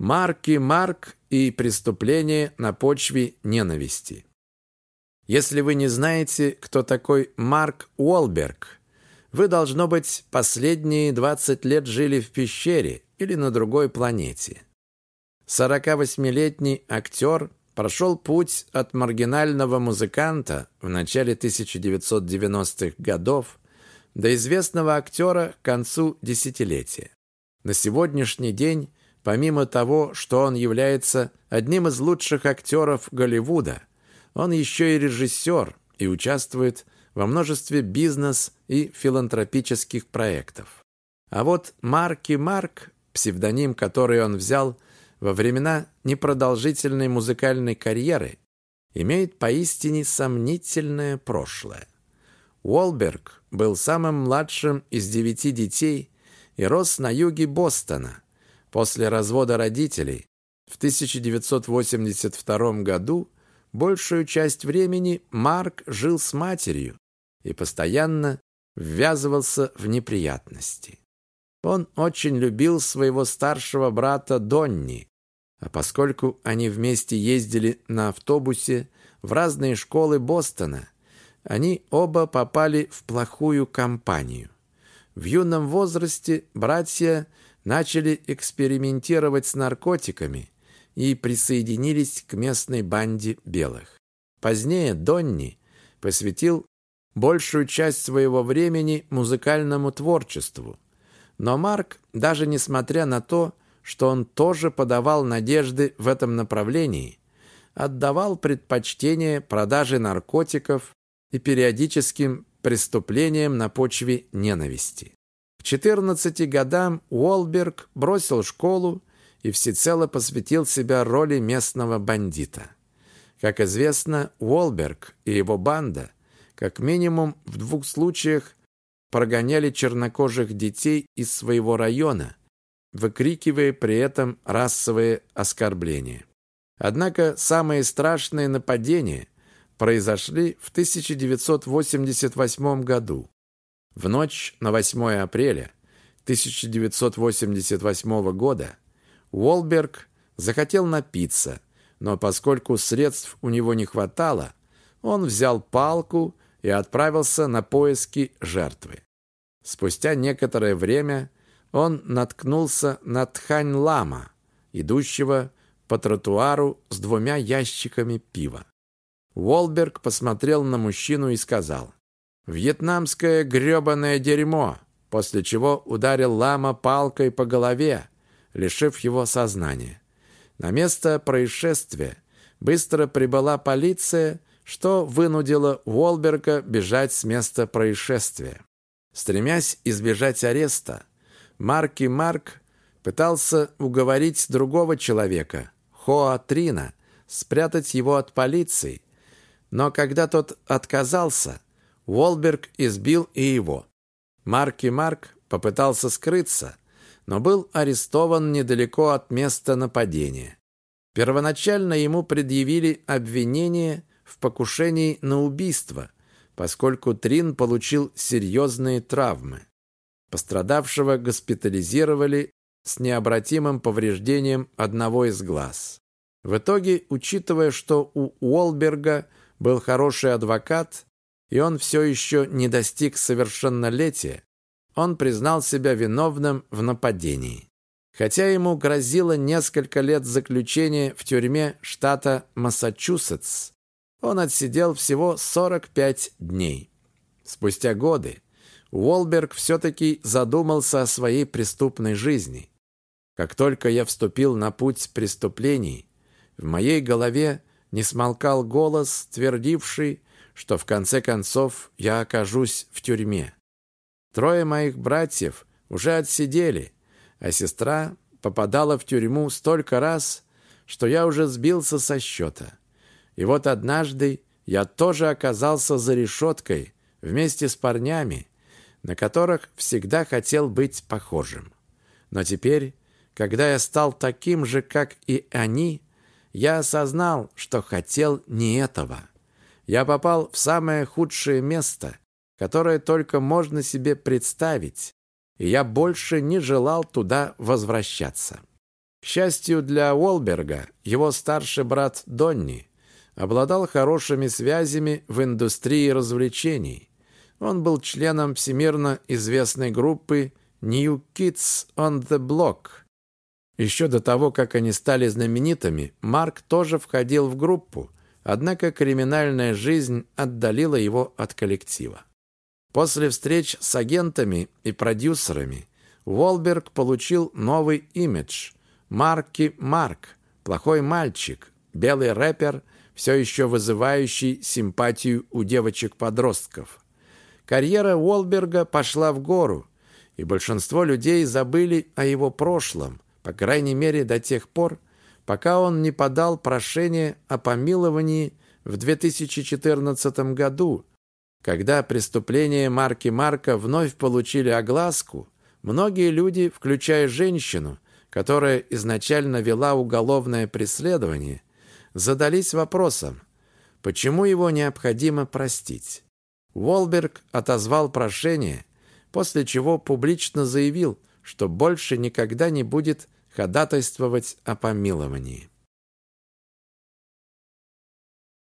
Марки Марк и преступление на почве ненависти. Если вы не знаете, кто такой Марк Уолберг, вы, должно быть, последние 20 лет жили в пещере или на другой планете. 48-летний актер прошел путь от маргинального музыканта в начале 1990-х годов до известного актера к концу десятилетия. На сегодняшний день, помимо того, что он является одним из лучших актеров Голливуда, он еще и режиссер и участвует во множестве бизнес- и филантропических проектов. А вот Марки Марк, псевдоним, который он взял во времена непродолжительной музыкальной карьеры, имеет поистине сомнительное прошлое. Уолберг был самым младшим из девяти детей и рос на юге Бостона. После развода родителей в 1982 году большую часть времени Марк жил с матерью и постоянно ввязывался в неприятности. Он очень любил своего старшего брата Донни, а поскольку они вместе ездили на автобусе в разные школы Бостона, они оба попали в плохую компанию. В юном возрасте братья начали экспериментировать с наркотиками и присоединились к местной банде белых. Позднее Донни посвятил большую часть своего времени музыкальному творчеству. Но Марк, даже несмотря на то, что он тоже подавал надежды в этом направлении, отдавал предпочтение продаже наркотиков и периодическим преступлениям на почве ненависти. К 14 годам Уолберг бросил школу и всецело посвятил себя роли местного бандита. Как известно, Уолберг и его банда как минимум в двух случаях прогоняли чернокожих детей из своего района, выкрикивая при этом расовые оскорбления. Однако самые страшные нападения произошли в 1988 году. В ночь на 8 апреля 1988 года Уолберг захотел напиться, но поскольку средств у него не хватало, он взял палку и отправился на поиски жертвы. Спустя некоторое время он наткнулся на Тхань Лама, идущего по тротуару с двумя ящиками пива. Уолберг посмотрел на мужчину и сказал «Вьетнамское грёбаное дерьмо», после чего ударил Лама палкой по голове, лишив его сознания. На место происшествия быстро прибыла полиция, что вынудило Уолберга бежать с места происшествия. Стремясь избежать ареста, Марки Марк пытался уговорить другого человека, Хоа Трина, спрятать его от полиции, но когда тот отказался, Уолберг избил и его. Марки Марк попытался скрыться, но был арестован недалеко от места нападения. Первоначально ему предъявили обвинение в покушении на убийство, поскольку Трин получил серьезные травмы. Пострадавшего госпитализировали с необратимым повреждением одного из глаз. В итоге, учитывая, что у Уолберга был хороший адвокат, и он все еще не достиг совершеннолетия, он признал себя виновным в нападении. Хотя ему грозило несколько лет заключения в тюрьме штата Массачусетс, он отсидел всего 45 дней. Спустя годы Уолберг все-таки задумался о своей преступной жизни. Как только я вступил на путь преступлений, в моей голове не смолкал голос, твердивший, что в конце концов я окажусь в тюрьме. Трое моих братьев уже отсидели, а сестра попадала в тюрьму столько раз, что я уже сбился со счета. И вот однажды я тоже оказался за решеткой вместе с парнями, на которых всегда хотел быть похожим. Но теперь, когда я стал таким же, как и они, я осознал, что хотел не этого. Я попал в самое худшее место, которое только можно себе представить, и я больше не желал туда возвращаться. К счастью для Уолберга, его старший брат Донни обладал хорошими связями в индустрии развлечений. Он был членом всемирно известной группы New Kids on the Block. Еще до того, как они стали знаменитыми, Марк тоже входил в группу, однако криминальная жизнь отдалила его от коллектива. После встреч с агентами и продюсерами Уолберг получил новый имидж. Марки Марк, плохой мальчик, белый рэпер, все еще вызывающий симпатию у девочек-подростков. Карьера Уолберга пошла в гору, и большинство людей забыли о его прошлом, по крайней мере до тех пор, пока он не подал прошение о помиловании в 2014 году, когда преступления Марки Марка вновь получили огласку, многие люди, включая женщину, которая изначально вела уголовное преследование, задались вопросом, почему его необходимо простить. Уолберг отозвал прошение, после чего публично заявил, что больше никогда не будет ходатайствовать о помиловании.